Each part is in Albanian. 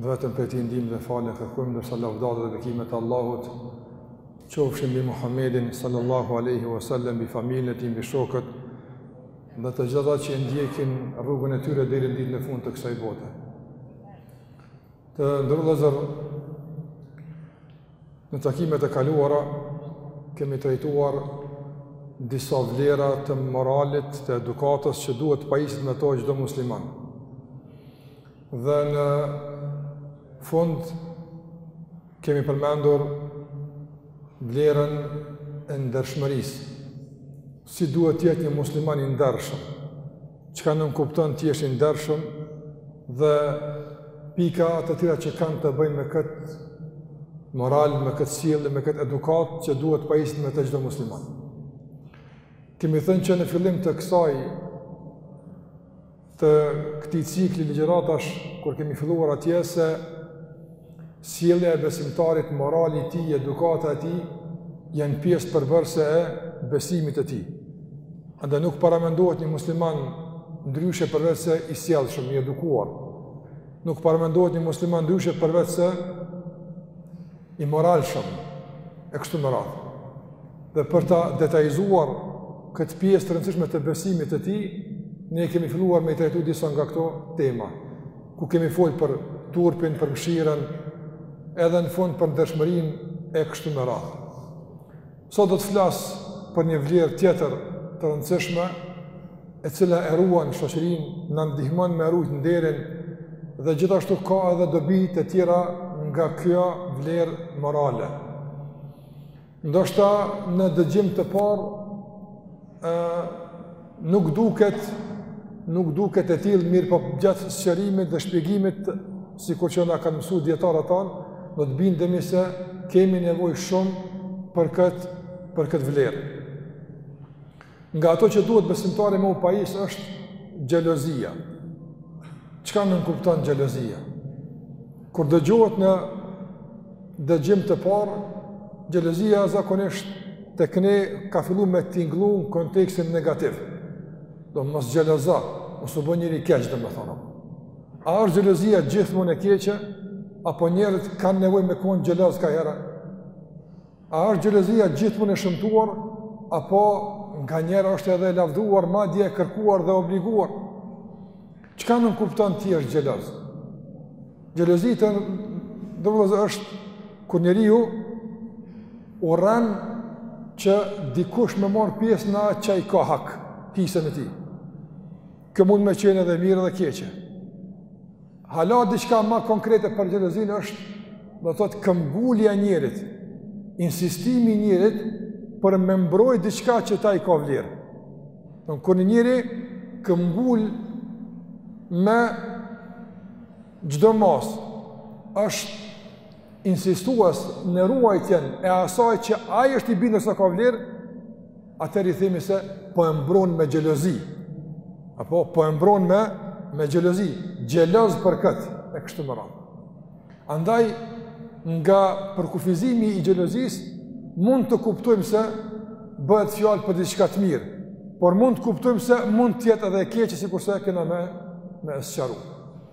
Vetëm prej tij ndihmë dhe falje kërkojmë, ndërsa lavdatat dhe bekimet e Allahut qofshin mbi Muhammedin sallallahu aleyhi wa sallam, mbi familjen e tij, mbi shokët, dhe të gjithë ata që ndjekin rrugën e tyre deri në ditën e fundit të kësaj bote. Të nderuar vëllezër, në takimet e kaluara, kemi trajtuar disa vlera të moralit, të edukatës që duhet të pajiset me to çdo musliman. Dhe në fund kemi përmendur vlerën e ndershmërisë. Si duhet të jetë një musliman i ndershëm? Çka nënkupton të jesh i ndershëm? Dhe pika të tjera që kanë të bëjnë me këtë moral, me këtë sjellje, me këtë edukatë që duhet të pajiset me të çdo musliman. Kemi thënë që në fillim të kësaj të këtij cikli ligjëratash kur kemi filluar atje se sjellja e besimtarit, morali i tij, edukata e tij janë pjesë përbërëse e besimit të tij. Andaj nuk paramendohet një musliman ndryshe përveç se i sjellshëm, i edukuar. Nuk paramendohet një musliman ndryshe përveç se i moralshëm e kështu me radhë. Dhe për ta detajzuar këtë pjesë të rëndësishme të besimit të tij, ne kemi filluar me i trajtu disa nga këto tema, ku kemi folë për turpin, për mëshirën, edhe në fund për ndershmërinë e kështu me radhë. Sot do të flas për një vlerë tjetër të rëndësishme, e cila e ruan shoqërinë, na ndihmon me rujt nderin dhe gjithashtu ka edhe dobi të tjera nga kjo vlerë morale. Ndoshta në dëgjim të parë ë Nuk duket, nuk duket e tillë mirëpo gjatë sqarimit dhe shpjegimit sikur që na kanë mësuar dijetarët tanë, do të bindemi se kemi nevojë shumë për këtë për këtë vlerë. Nga ato që duhet besimtari me u pajis është xhelozia. Çka nënkupton xhelozia? Kur dëgjohet në dëgjim të parë, xhelozia zakonisht tek ne ka fillu me tingëllu në kontekstin negativ. Do me mos xhelozo, mos u bë njeri i keq, domethënë. A është xhelozia gjithmonë e keqe, apo njerëzit kanë nevojë me konë xhelozë kaherë? A është xhelozia gjithmonë e shëmtuar apo nganjëherë është edhe e lavduar, madje e kërkuar dhe e obliguar? Çka nënkupton të jesh xheloz? Xhelozia të nderuar vëllezër është kur njeriu urren që dikush me marrë pjesë në atë çka ai ka hak, hisen e tij. Kjo mundet me qenë edhe e mirë edhe e keqe. Hala diçka më konkrete për xhelozinë është, do të thotë këmbgulja e njerit, insistimi i njerit për me mbrojë diçka që ta i ka vlerë. Kur njëri këmbgul me çdo masë është insistues në ruajtjen e asaj që ai është i bindur se ka vlerë, atëherë i themi se po e mbron me xhelozi. Apo po e mbron me me xhelozi, xheloz për kët e kështu me radhë. Andaj nga përkufizimi i xhelozis mund të kuptojmë se bëhet fjalë për diçka të mirë, por mund të kuptojmë se mund të jetë edhe e keqe sikurse e kena me sqaru.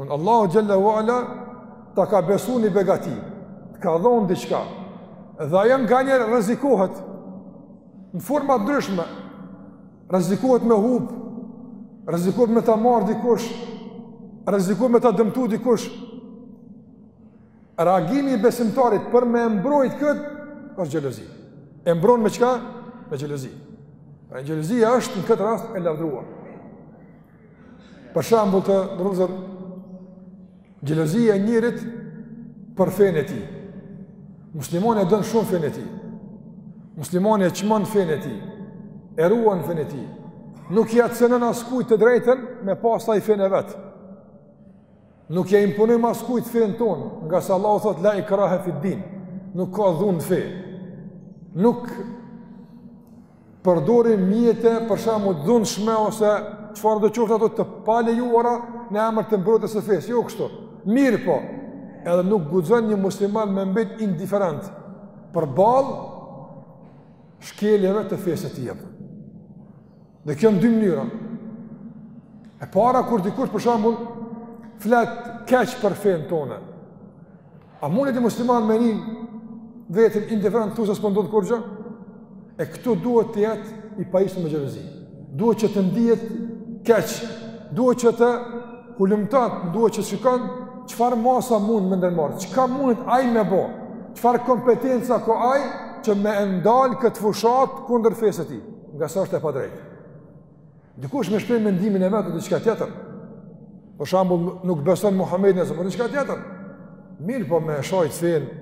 Unë Allahu Xhelle ue Ala ta ka besu një begati, të ka dhonë diçka, dhe ajo nganjëherë rrezikohet, në forma t'ndryshme, rrezikohet me hub, rrezikohet me ta marr dikush, rrezikohet me ta dëmtu dikush. Reagimi i besimtarit për me mbrojt kët është xhelozi. E mbron me çka? Me xhelozi. Pra xhelozia është në këtë rast e lavdruar. Për shembull të themi xhelozia e njërit për fenë e tij. Muslimani e don shumë fenë e tij. Muslimani e çmon fenë e tij. E ruan fenë e tij. Nuk ia cenon askujt të drejtën me pas ai fenë e vet. Nuk ja imponojmë askujt fenë tonë, ngase Allahu thotë la ikrahe fid-din. Nuk ka dhunë n'fe. Nuk përdorim mjete për shembull të dhunshme ose çfarëdo qofshin ato të palejuara në emër të mbrojtjes së fesë. Jo kështu. Mirëpo. Edhe nuk guxon një musliman me mbet indiferent përballë shkeljeve të fesë të tij. Dhe kjo në dy mënyra. E para kur dikush për shembull flet keq për fenë tonë. A mundet ni musliman me ni veten indiferent thu se s'po ndodh kurgja? E këtu duhet të jetë i pajisur me xhelozi. Duhet që të ndihet keq, duhet që të hulumton, duhet që të shikon çfarë masa mund me ndërmarr, çka mund ai me bo, çfarë kompetenca ka ai që me ndal këtë fushatë kundër fesë të tij. ngase është e padrejtë. Dikush me shpreh mendimin e vet o diçka tjetër. Për shembull, nuk beson Muhammedin e se për diçka tjetër. Mirëpo me shajt fenë,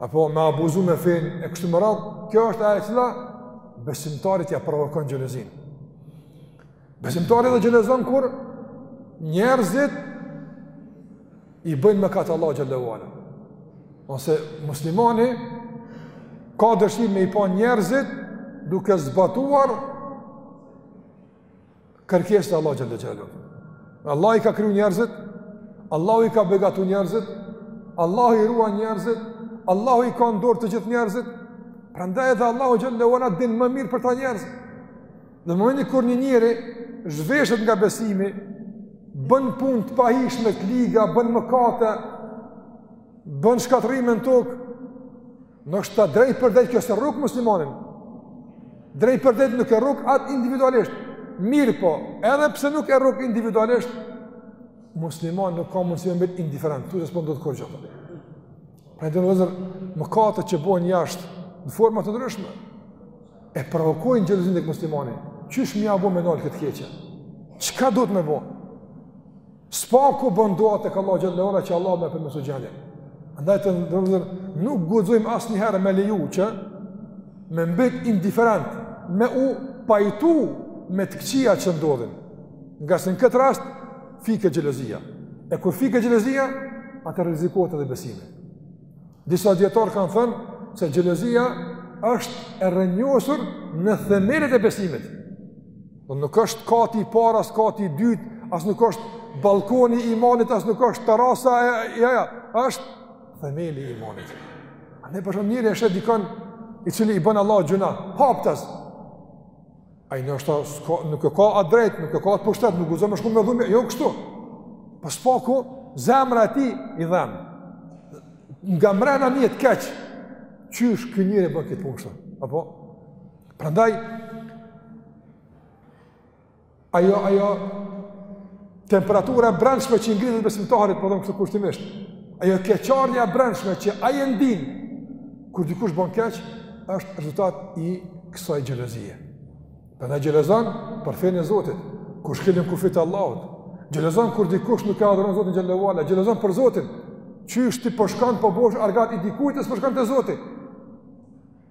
apo me abuzu me fenë, e kështu me radhë, kjo është ajo e cila besimtarit ja provokon xhelozinë. Besimtari edhe xhelozon kur njerëzit i bëjnë mëkate Allahut xhele ue ala. Ose muslimani ka dëshirë me i pa njerëzit duke zbatuar kërkesat e Allahut xhele ue ala. Allahu i ka kriju njerëzit, Allahu i ka begatu njerëzit, Allahu i ruan njerëzit, Allahu i ka n'dorë të gjithë njerëzit, prandaj edhe Allahu xhele ue ala din më mirë për ta njerëzit. Në momentin kur një njeri zhveshet nga besimi, bën punë të pahijshme të liga, bën mëkate, bën shkatërrime në tokë, ndoshta drejtpërdrejt kjo s'e rrok muslimanin. Drejtpërdrejt nuk e rrok atë individualisht. Mirëpo, edhe pse nuk e rrok individualisht, muslimani nuk ka mundësi me mbet indiferent, thu se s'po ndodh kurrgjë. Pra edhe, vëllezër, mëkatet që bohen jashtë, në forma të ndryshme, E provokojnë xhelozinë tek muslimani. Qysh me ia bo me nal këtë keqe? Çka duhet me bo? S'paku bën dua tek Allahu xhele ue ala që Allahu me përmirësu gjendjen. Andaj të nderuar nuk guxojmë asnjëherë me leju që me mbet indiferent, me u pajtu me të këqija që ndodhin. Ngase në këtë rast, fiket xhelozia. E kur fiket xhelozia, atëherë rrezikohet edhe besimi. Disa dijetarë kanë thënë se xhelozia është e rrënjosur në themelet e besimit. Pra nuk është kati i parë, as kati i dytë, as nuk është ballkoni i imanit, as nuk është terasa, jo jo, është themeli i imanit. Pra për shembull njeri e sheh dikon i cili i bën Allahut gjynah, haptas. Ai ndoshta s'ka nuk e ka atë drejt, nuk e ka atë pushtet, nuk guxon me shku me dhunë, jo kështu. Po s'paku zemra e tij i dhem. Nga mrena niet keq. Qysh ky njeri e bën këtë punë Apo prandaj ajo ajo Temperatura e brendshme që i ngrihet besimtarit, po them kështu kushtimisht. Ajo keqardhja e brendshme që ai e ndin kur dikush bën keq, është rezultat i kësaj xhelozie. Prandaj xhelozon për fenë e Zotit, kur shkelen kufijt e Allahut. Xhelozon kur dikush nuk e adhuron Zotin xhele ue ala, xhelozon për Zotin. Qysh ti po shkon po bohesh argat i dikujt, s'po shkon te Zoti.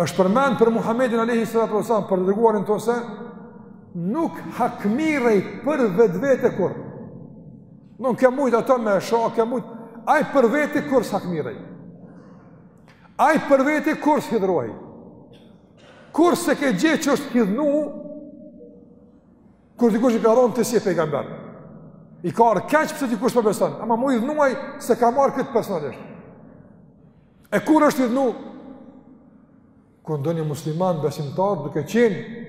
është përmend për Muhamedin alejhi salatu ue selam për të dërguarin tonë se nuk hakmerrej për vetvete kurrë. Nuk ke mujt atë me sha, ke mujt ai për vete kurrë s'hakmerrej. Ai për vete kurrë s'hidhërohej. Kurrë s'e ke gjet që është hidhnu kur dikush i ka thënë ti s'je pejgamber. I ka ardh keq pse dikush s'po beson, ama m'u idhnu ai s'e ka marrë këtë personalisht. E kur është idhnu? Kur ndonjë musliman besimtar duke qenë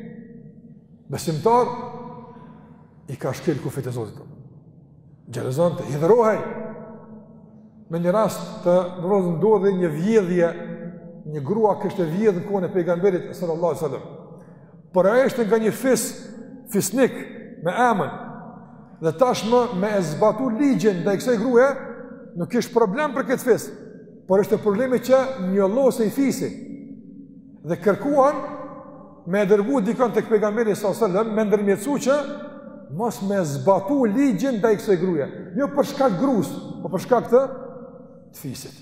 besimtar i ka shkel kufijt e Zotit. Xhelozonte, hidhërohej. Me një rast ndodhi një vjedhje, një grua kishte vjedh në kohën e pejgamberit sallallahu sallam. Por ajo ishte nga një fis, fisnik, me emën. Dhe tashmë me e zbatu ligjin ndaj kësaj gruje, nuk ishte problem për këtë fis. Por ishte problemi që njollosej fisi. Dhe kërkuan me e dërgu dikën tek pejgamberi s.a.s. me ndërmjetësu që mos me zbatu ligjin ndaj kësaj gruje. Jo për shkak grus, po për shkak të fisit.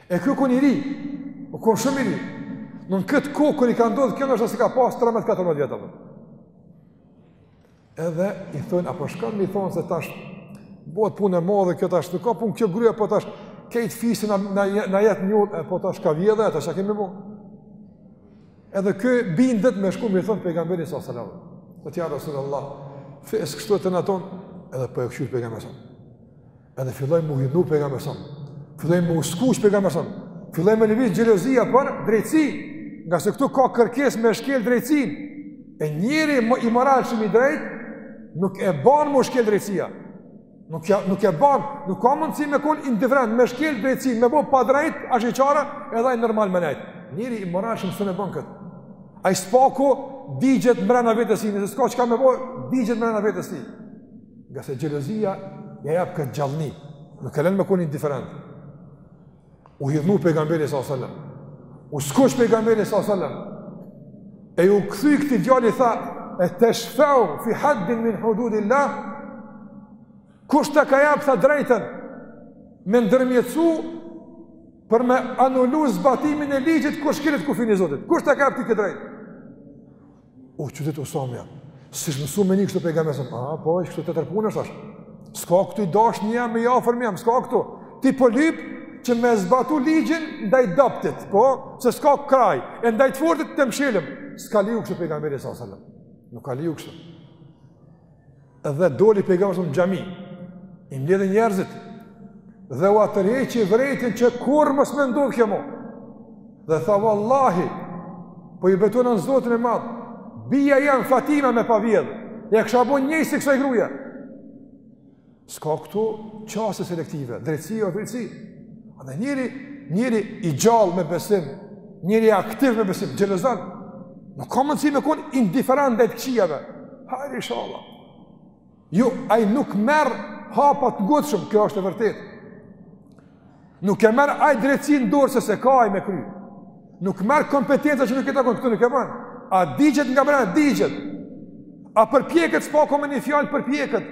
E ky o kënë i ri, o kënë shumë i ri. Në në këtë kohë kur i ka ndodhë kjo, nashta s'i ka pasë 13-14 vjet. Edhe i thonë, a po shkon me i thonë se tash, bëhet punë e madhe kjo tash, nuk ka punë kjo gruja, po tash, krejt fisi në, në, në jetë njërë, e po tash ka vjedhe, e tash a kemi bo. Edhe ky bindet me shku me i thonë pejgamberit s.a.s. Dhe tha ja Resulallah, fesë kështu e të naton, edhe po e kqyr pejgamberi sa. Edhe filloi m'u hidhnu pejgamberi, filloi m'u skuq pejgamberi, filloi me lëviz xhelozia për drejtësi, ngase këtu ka kërkesë me shkel drejtësin, e njeri më i moralshëm, i drejt, nuk e ban m'u shkel drejtësia, nuk, ja, nuk e ban, nuk ka mundësi me konë indiferent, me shkel drejtësin, me bo padrejt, asht e qartë, edhe ai normal me nejt. Njeri i moralshëm s'un e ban këtë. Ai s'paku, digjet mrena vetes ti, nëse s'ka çka me bo, digjet mrena vetes ti. Ngase xhelozia ia jep këtë gjallni, nuk e len me kon indiferent. U hidhnu pejgamberi s.a.s. U skuq pejgamberi s.a.s. E iu kthy këtij djali tha, eteshfeu fi haddin min hududillah, kush ta ka jap tha drejtën, me ndërmjetësu për me anulu zbatimin e ligjit kur shkelet kufini i Zotit. Kush ta ka jap ty këtë drejtë? U çudit Usamja, s'ish mësu me e ni kështu pejgamberin sa. Ah, po, është kështu tjetër punë tash. S'ka këtu i dashmi jam, më i afërmi jam, s'ka këtu. Ti po lyp që me zbatu ligjin ndaj dobtit, po, se s'ka krah. E ndaj të fortit të mshelim. S'ka leju kështu pejgamberi sa sallam. Nuk ka leju kështu. Dhe doli pejgamberi në xhami, i mbledhi njerëzit dhe ua tërheqi vërejtjen që kurrë mos me ndodh kjo më. Dhe tha vallahi, po i betona n'Zotin e Madh, bija jem Fatima me pas vjedh, ia kisha bo njëjtë si kësaj gruaja. S'ka këtu qasje selektive, drejtësi o drejtësi. Dhe njeri, njeri i gjallë me besim, njeri aktiv me besim, xhelozon, nuk ka mundësi me konë indiferent ndaj të këqijave. Hajr inshallah. Jo, ai nuk merr hapa të ngutshëm, kjo është e vërtetë. Nuk e merr ai drejtësinë n'dorë se s'e ka ai me kry. Nuk merr kompetenca që nuk i takon, këtë nuk e ban. A digjet nga brenda, digjet. A përpjeket s'paku me një fjalë përpjeket.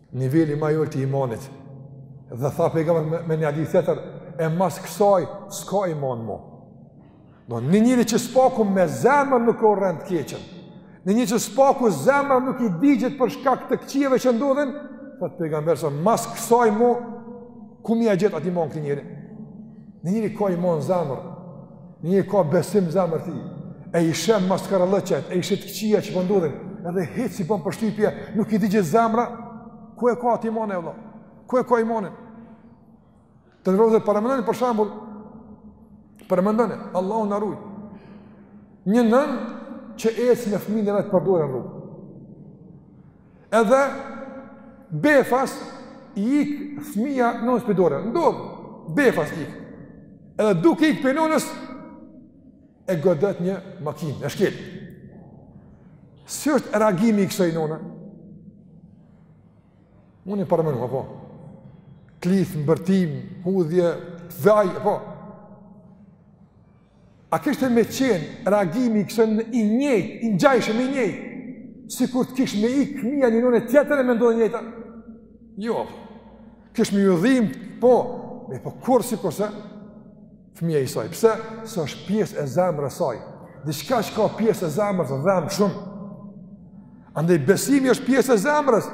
Niveli ma i ulët i imanit. Dhe tha pejgamberi me, me një hadith tjetër, e mas kësaj, s'ka iman mo. Do, një njeri që s'paku me zemër nuk e urren të keqen. Një njeri që s'paku zemra nuk i digjet për shkak të këqijave që ndodhin, thotë pejgamberi se mas kësaj mo, ku me ia gjet atë iman këtij njeri? Një njeri ka iman n'zemër, Një njeri ka besim n'zemër t'tij, e i sheh maskarallëqet, e i sheh të këqijat që po ndodhin, po edhe hiç s'i bon përshtypje, nuk i digjet zemra, ku e ka atë iman, vlla? ku e ka imanin? Të nderuar vëllezër, paramendoni për shembull, paramendoni, Allahu na ruajt, një nënë që ec me fëmijën e vet për dore në rrugë, Edhe befas i ik fëmija nënës prej dore. Ndodh, befas i ik. Edhe duke ik prej nënës, e godet një makinë, e shkel. Si është reagimi i kësoj nëne? Mund e paramendoni, apo? Klithmë, bërtimë, hudhje, vaj, apo? A kishte me qenë reagimi i kësaj nëne i njëjtë, i ngjashëm i njëjtë, sikur të kishte me i ik fmija një nëne tjetër e me ndodh e njëjta? Jo, kishte me iu dhimb, po, e po kurrë sikurse fmija i saj, pse, se është pjesë e zemrës saj, diçka që ka pjesë e zemrës dhemb shumë, andaj besimi është pjesë e zemrës,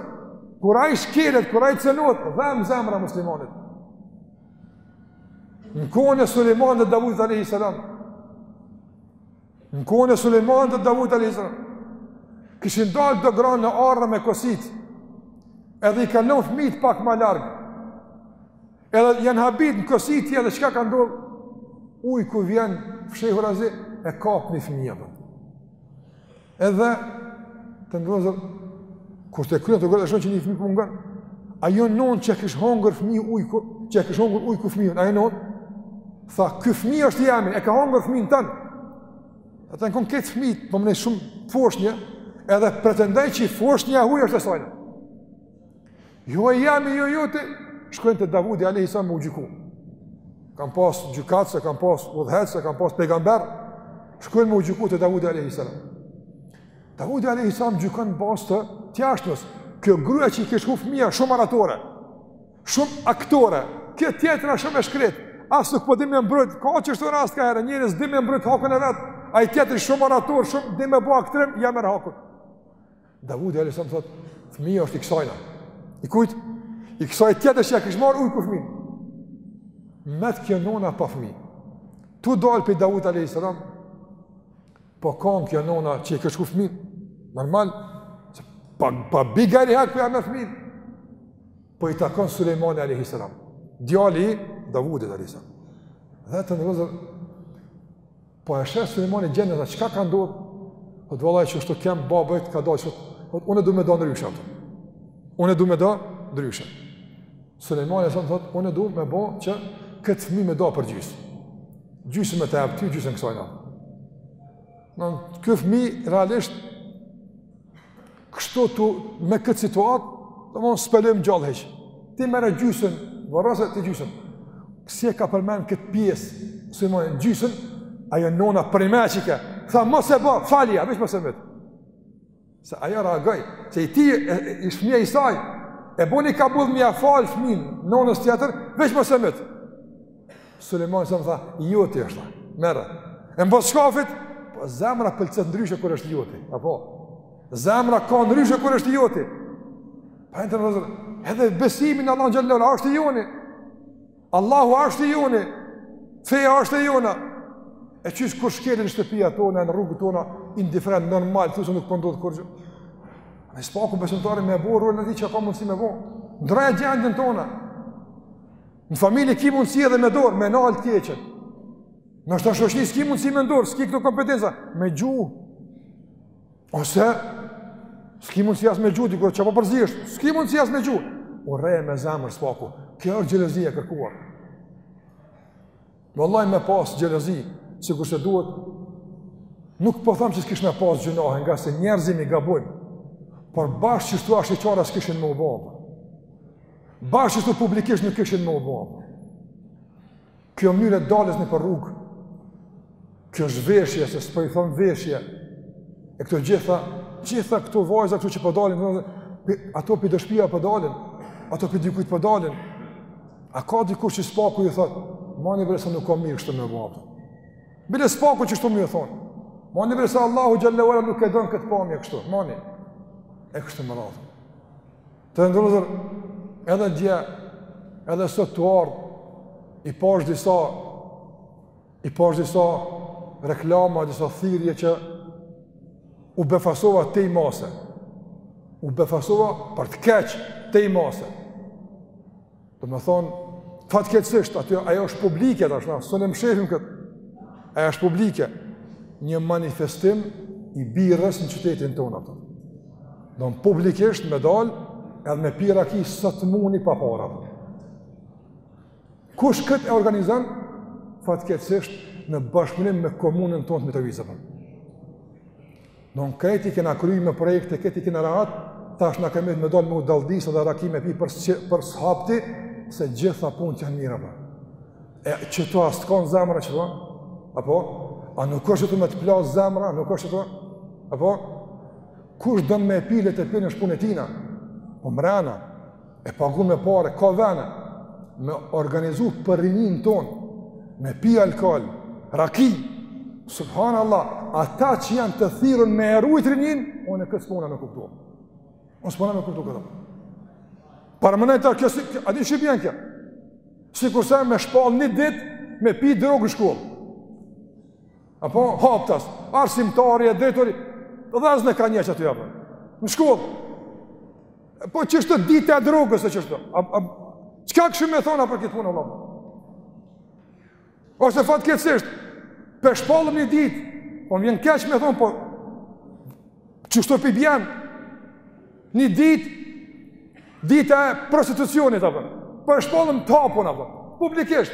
kur ai shkelet, kur ai cenohet, dhemb zemra e muslimonit, Në kohën e Sulejmanit dhe Davudit alejhi selam, në kohën e Sulejmanit dhe Davudit alejhi selam, kishin dalë dy gra në ara me kosit, edhe i kanë lënë fmijt pak ma larg, edhe janë habit në kositje dhe çka ka ndodhë, ujku vjen fshehurazi, e kap një fmijë. Edhe të nderuar vëllezër kur të kthehen gratë, shohin që një fëmijë po mungon. Ajo nonë që kish hongër fëmijën ujku, që kish hongër ujku fëmijën, ajo nonë. Tha, ky fëmijë është i jemi, e ka hongër fëmijën tënd. Ata kanë konë këta fëmijë, po mendoj shumë foshnje, edhe pretendoi që foshnja e huaj është e saj. Jo i jemi jo joti. Shkojnë te Davudi alayhis salam me u gjyku. Kan pas gjykatës e kan pas udhëheqës e kan pas pejgamber. Shkojnë me u gjyku te Davudi alayhis salam. Davudi alayhis salam gjykon n'baz t'jashtmes. Kjo gruaja që i ke shku fëmia shumë oratore. Shumë aktore. Kjo tjetra shumë e shkret. As nuk po di me mbrojt. Ka qeshtu rast kaherë njeri s'di me mbrojt hakun e vet. Ai tjetri shumë orator, shumë di me bo aktrim, ja merr hakun. Davudi alayhis salam thotë, fëmija është i kësajna. I kujt? I kësaj tjetër që ja kish marr ujku fëmin. Met kjo nona pa fëmi. Tu dal pej Davud alayhis salam. Po kan kjo nona që i kish shku fëmija. Normal. Pa pa bigajri hak po ja merr fëmin. Po i takon Sulejmani alayhis salam. Djali Davudit alayhis salam. Dhe të nderuar vllezër, Po e sheh Sulejmani gjendjen çka ka ndodhur? Po vallahi qeshtu te baba ka dashur. Po unë du me da ndryshe. Unë du me da ndryshe. Sulejmani sa thot, unë du me bo qikët fëmijë me da përgjys. Gjysën me ta jap ty gjysën kësajna. E këtë fëmijë realisht Kështu tu me këtë situatë, domethënë s'po e lojm gjallë hiç. Ti merre gjysën, vorrose ti gjysën. Si e ka përmend këtë pjesë, secila gjysën, ajo nona primaxhike. Tha mos e bë, falja veç mos e myt. Se ajo reagoi, se ishte fëmija i saj, e boni kabull me ja falë fëmin, nonës tjetër, veç mos e myt. Sulejmani salam tha, joti është, merre. E dinë shka fit, po zemra pëlcet ndryshe kur është joti, apo? Zemra kan ndryshe kur është joti. Pra të nderuar vllezër, edhe besimi n'Allahun xhelle shanuhu, është i joni. Allahu është i joni. Feja është i jona. E qysh kur shkelin n'shpija tona, në rrugët tona, indiferent, normal, thu se nuk po ndodh kurgjo. Më së paku besimtari me e bo, urre n'ty çka ki mundësi me bo. Ndreqja gjendjen tona. Në familje ki mundësi edhe me dorë, me nalë të keqen. Ndoshta n'shoqni, s'ki mundësi me dorë, s'ki këto kompetenca, me gjuhë. Ose, s'ki mundësi as me gjuhë, dikur çka po përzihesh, s'ki mundësi as me gjuhë. Urreje me zemër, s'paku, kjo është xhelozia e kërkuar. Vallahi me pas xhelozi, sikurse duhet. Nuk po them se s'kish me pas gjynahe, ngase njerëz jemi gabojmë. Por bash qeshtu ashiqare s'kishin me u bërë. Bash qeshtu publikisht nuk kishin me u bërë. Kjo mënyrë e daljes nëpër rrugë. Kjo është veshje, se s'po i thon veshje. E këto gjitha, gjitha këto vajza këtu që po dalin, domethënë ato pi te shpia po dalin, ato pi dikujt po dalin. A ka dikush që së paku i thot, mani vllezër nuk ka mirë kështu me vapa. Bile së paku qështu me ju thonë, mani vllezër Allahu xhelle ve ala nuk e don këtë pamje kështu, mani, e kështu me radhë. Të nderuar, edhe dje, edhe sot tu ardhë, i pashë disa I pash disa reklama, disa thirrje që u befasova tej mase. U befasova për të keq tej mase. Domethënë fatkeqësisht aty ajo është publike tash, na s'un e mshefim kët. Ajo është publike. Një manifestim i birrës në qytetin tonë atë. Don publikisht me dalë edhe me pi raki sa të muni pa para. Kush këtë e organizon, fatkeqësisht në bashkëpunim me komunën tonë të Mitrovicës. Don krejt i kena kry me projekte e krejt kena rahat, tash na kemi me dal me u dalldisë dhe raki me pi për për shkak se gjitha punët janë mira po. E qeto a s'të kan zemra që po? Apo a nuk është me të plas zemra, nuk është po? Apo kush don me pi le të pinë në shpi të tina? Po mbrenda. e pagun me pare, ka vene, me organizu për rinin ton, me pi alkohol, raki, subhanë Allah, ata që janë të thirrun me e rujt rinin, unë këtë s'po muna me kuptu. Unë s'po muna me kuptu këtë. Paramendojeni, kjo si, a di si po vjen kjo? Sikurse me shpall një dit, me pi drogë në shkollë. Apo haptas, arsimtari e drejtori, dhazë në ka një që të japë. Në shkollë. Po qështu dita e drogës, që është të. Çka kishim me thonë për këtë punë, Allah? Ose fatkeqësisht, pe shpallëm një ditë, po më vjen keq me thonë, po qështu p'i bjen, një ditë, dita e prostitucionit, apër, pe shpallëm të hapun, apër, publikisht,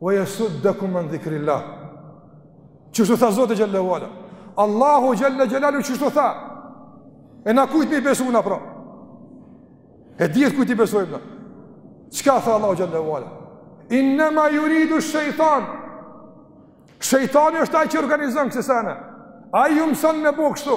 Wa yasuddakum an dhikrillah. Qështu tha Zoti xhelle ve ala. Allahu xhelle xhelaluhu qështu tha. E na kujt me i besu na pra. E dihet kujt i besojmë na. Çka tha Allahu xhelle ve ala? Innama yuridu shaytan. Shejtani është ai që organizon kësi sene. Ai ju mëson me bo kështu.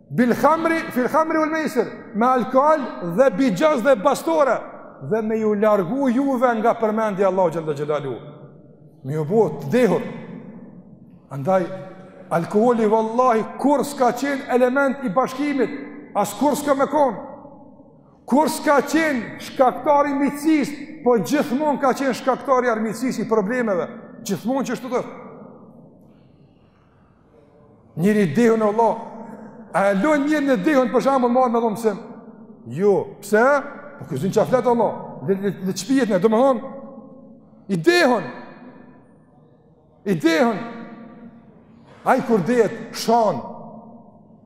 Bil khamri, fil khamri uel mejsir, me alkohol dhe bixhoz dhe bastore dhe me ju largu juve nga përmendja Allah xhel-le xhelaluhu. Me ju bo të dehur. Andaj, alkoholi vallahi kurrë s'ka qenë element i bashkimit, as kurrë s'ka me konë. Kurrë s'ka qenë shkaktar i miqësisë, po gjithmon ka qenë shkaktar i armiqësisë, i problemeve. Gjithmon që është të të. Njeri i dehun Allah, a e lojnë njerin e dehun për shembull me marrë me dhënë mësim? Jo, pse? Po nuk din çka flet Allah, le, le, le të shpijet në, domethonë, i dehun, i dehun, ai kur dehet, shan,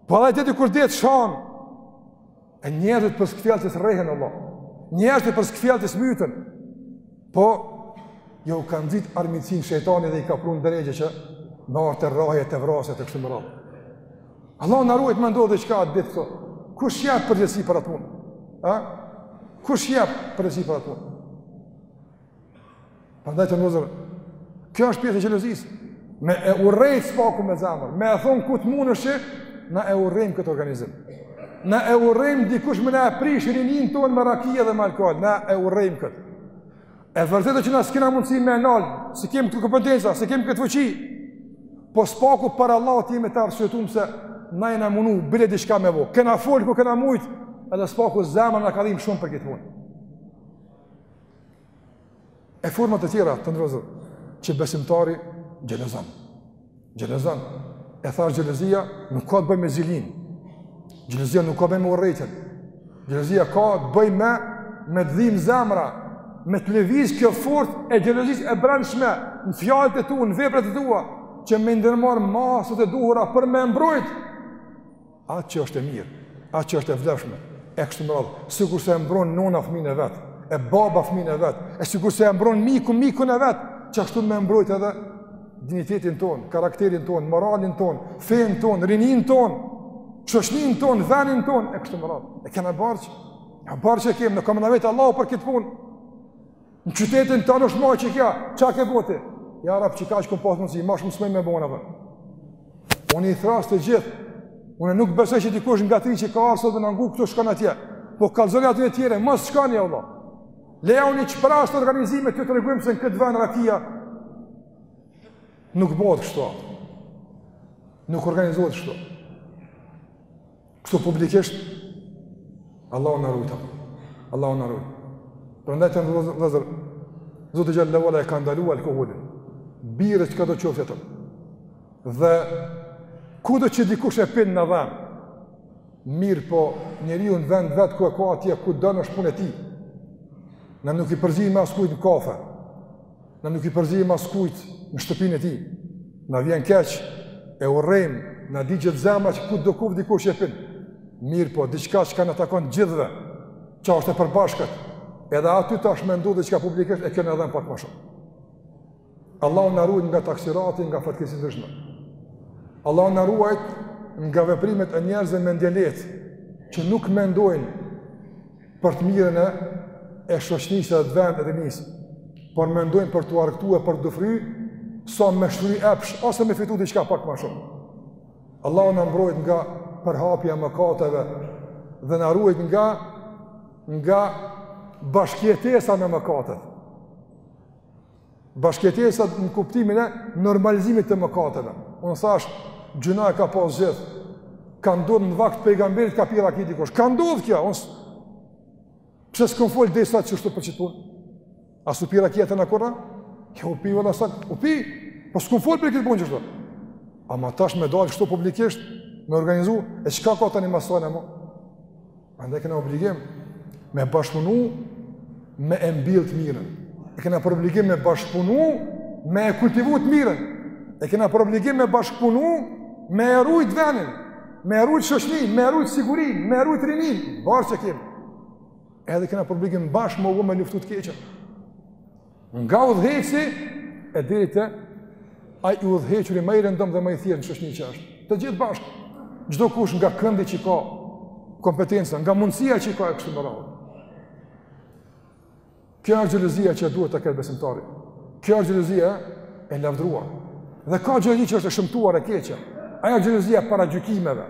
po ai i dehti kur dehet, shan, E njerëzit për shkak t'fjalës rrehen o Allah. Njerëzit për shkak t'fjalës myten. Po jau ka nxit armiqsinë shejtani dhe i ka prun n'derexhe që me ardh te rrahje te vrasje e kështu me radhë. Allah na ruajt me ndodh diçka atë ditë këtu. Kush jep përgjegjësi për atë punë? Kush jep përgjegjësi për atë punë? Prandaj vllezër, kjo është pjesë e xhelozisë. Me e urrejt së paku me zemër, me e thonë ku të mundesh që na e urrejmë këtë organizim. Na e urrejmë dikush me na e prish rininë tonë me raki dhe me alkohol, na e urrejmë këtë. E vërtetë që na s'kena mundësi me e nalë, s'i kemi këto kompetenca, s'e kemi këtë fuqi, po së paku para Allahut të jemi të arsyetum se na jem munu, bile diçka me bo, kena folë ku kena mujtë, edhe së paku zemra na ka dhimë shumë për këtë punë. E forma të tjera të nderuar që besimtari xhelozon. Xhelozon. E thash xhelozia nuk ka të bëjë me zilinë. Xhelozia nuk ka të bëjë me urrejtjen. Xhelozia ka të bëjë me me t'dhim zemra, me të lëviz kjo forcë e xhelozisë e brendshme në fjalët e tua, në veprat e tua, që me ndërmarrë masat e duhura për me mbrojt. atë që është e mirë, atë që është e vlefshme, e kështu me radhë, sikurse e mbron nona fëmijën e vet, e baba fëmijën e vet, e sikurse e mbron miku mikun e vet, qashtu me mbrojt edhe dinjitetin tonë, karakterin tonë, moralin tonë, fenë tonë, rininë tonë, shoqninë tonë, venin tonë, e kështu me radhë, e kena borxh, ja borxh e kemi, ka me na vet Allahu për këtë punë, Në qytetin tonë është ma qekjo, qa ke bo ti? Ja Rabb, qekaq kem pasë mundësi, ma shumë s'mujm me bo na, për. Unë i thrras të gjithë, unë nuk besoj që dikush nga t'rijt që ka ardh sot me na ngu këtu shkon atje, po kallzoni atyre tjerëve, mos shkoni Allah. Lejauni çprazt organizimet, t'u tregojmë se në këtë vend rakia, nuk bëhet kështu, nuk organizohet kështu. Kështu publikisht, Allahu na rujt, Allahu na rujt. Prandaj të nderuar vllezër, Zoti Xhele Xhelaluhu e ka ndalu alkoholin, bir çkado qoftë tjetër. Dhe, kudo që dikush e pin na dhemb, mirëpo njeriu n'vend t'vet ku e ka atje, ku don është punë e tij, na nuk i përzihemi askujt në kafe, Na nuk i përzihem askujt në shtëpinë e tij. Na vjen keq, e urrejmë, na digjet zemra që kudo ku dikush që e pin. Mirëpo, diçka çka na takon gjithve, që është e përbashkët, edhe aty tash me hedh diçka publikisht, e kjo na dhemb pak ma shumë. Allahu na ruajt nga taksirati, nga fatkeqsitë e ndryshme. Allahu na ruajt nga veprimet e njerëzve mendjelehtë, që nuk mendojnë për të mirën e e shoqnisë dhe të vendit dhe nesë, por mendojnë për t'u argëtu e për t'u dëfry, sa me shfry epsh, ose me fitu diçka pak ma shumë. Allahu na mbrojt nga përhapja e mëkateve dhe na ruajt nga nga bashkëjetesa me mëkatet. Bashkëjetesa në kuptimin e normalizimit të mëkateve. Unë thash, gjynahe ka pas gjithë. Ka ndodhë në vakt t'pejgamberit ka pi raki dikush. Ka ndodhë kjo, unë së... Pse s'kum folë deri sot për qit punë? A s'u pi rakia tana kurrë? Kjo u pi, vëllë satë, u pi. Po s'kon folë për këtë punë që është. A ma tash me dalë kështu publikisht, me organizu, e çka ka tani masone mo? Andaj kena obligim me bashkëpunu me e mbjell të mirën. E kena për obligim me bashkëpunu me e kultivu të mirën. E kena për obligim me bashkëpunu me e rujt venin, me e rujt shoqninë, me e rujt sigurin, me e rujt rinin, bash që kemi. Edhe kena për obligim bashkë me me luftu të keqën. Nga udhëheqësi e deri te ai i udhëhequri ma i rëndomt dhe ma i thjeshtë në shoqni që është. Të gjithë bashkë, çdokush nga këndi që i ka kompetenca, nga mundësia që i ka e kështu me radhë. Kjo është xhelozia që duhet ta ketë besimtari. Kjo është xhelozia e lavdruar. Dhe ka xhelozi që është e shëmtuar e keqe. Ajo xhelozia e paragjykimeve,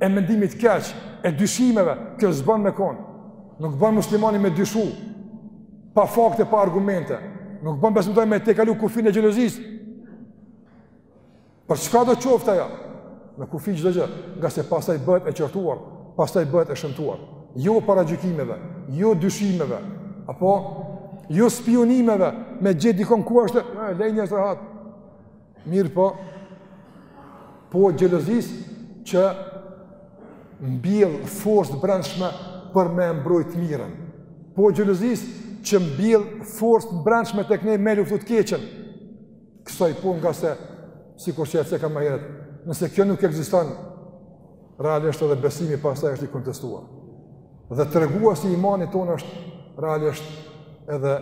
e mendimit keq, e dyshimeve, kjo s'bën me kon. Nuk bën muslimani me dyshu. pa fakte, pa argumente. Nuk bën besimtari me tejkalu kufin e xhelozisë. Për çkado qoftë ajo? Me kufi çdo gjë, ngase pastaj bëhet e qortuar, pastaj bëhet e shëmtuar. Jo paragjykimeve, jo dyshimeve, apo jo spiunimeve me gjet dikon ku është, e, lej njerëzt rahat. Mirëpo, po xhelozis që mbjell forcë të brendshme për me e mbrojt mirën. Po xhelozis që mbjell forcë të brendshme tek ne me luftu të keqen. Kësaj pune, ngase sikur që e ceka ma herët. Nëse kjo nuk ekziston, realisht edhe besimi pastaj është i kontestuar. Dhe treguesi i imanit tonë është realisht edhe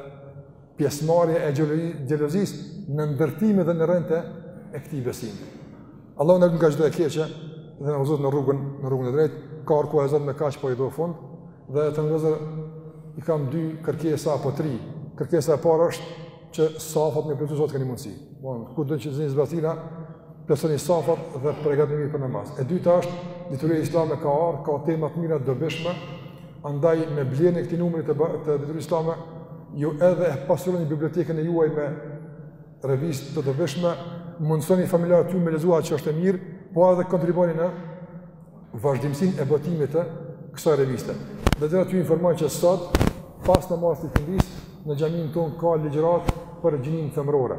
Pjesëmarrja e xhelozisë në ndërtimin dhe në rritjen e këtij besimi. Allahu na largoftë nga çdo e keqe dhe na udhëzoftë në rrugën në rrugën e drejtë. Ka arku e zot me kaç po i jap fund dhe të nderuar i kam dy kërkesa apo tri. Kërkesa e parë është që safat me plotësu sa t' keni mundësi. Von, ku do të qenë zënë zbatina, plotësoni safat dhe përgatituni për namaz. E dyta është dituria islame ka ardhur, ka tema të mira të dobishme, andaj me blerjen e këtij numri të të diturisë islame ju edhe e pasuroni bibliotekën e juaj me revistë të të dobishme, mundësoni familjarët tu me lexuar çka është e mirë, po edhe kontribuoni në vazhdimësinë e botimit të kësaj reviste. Dhe e treta, ju informoj që sot, pas namazit të ikindisë, në xhaminë tonë ka ligjëratë për gjininë femërore.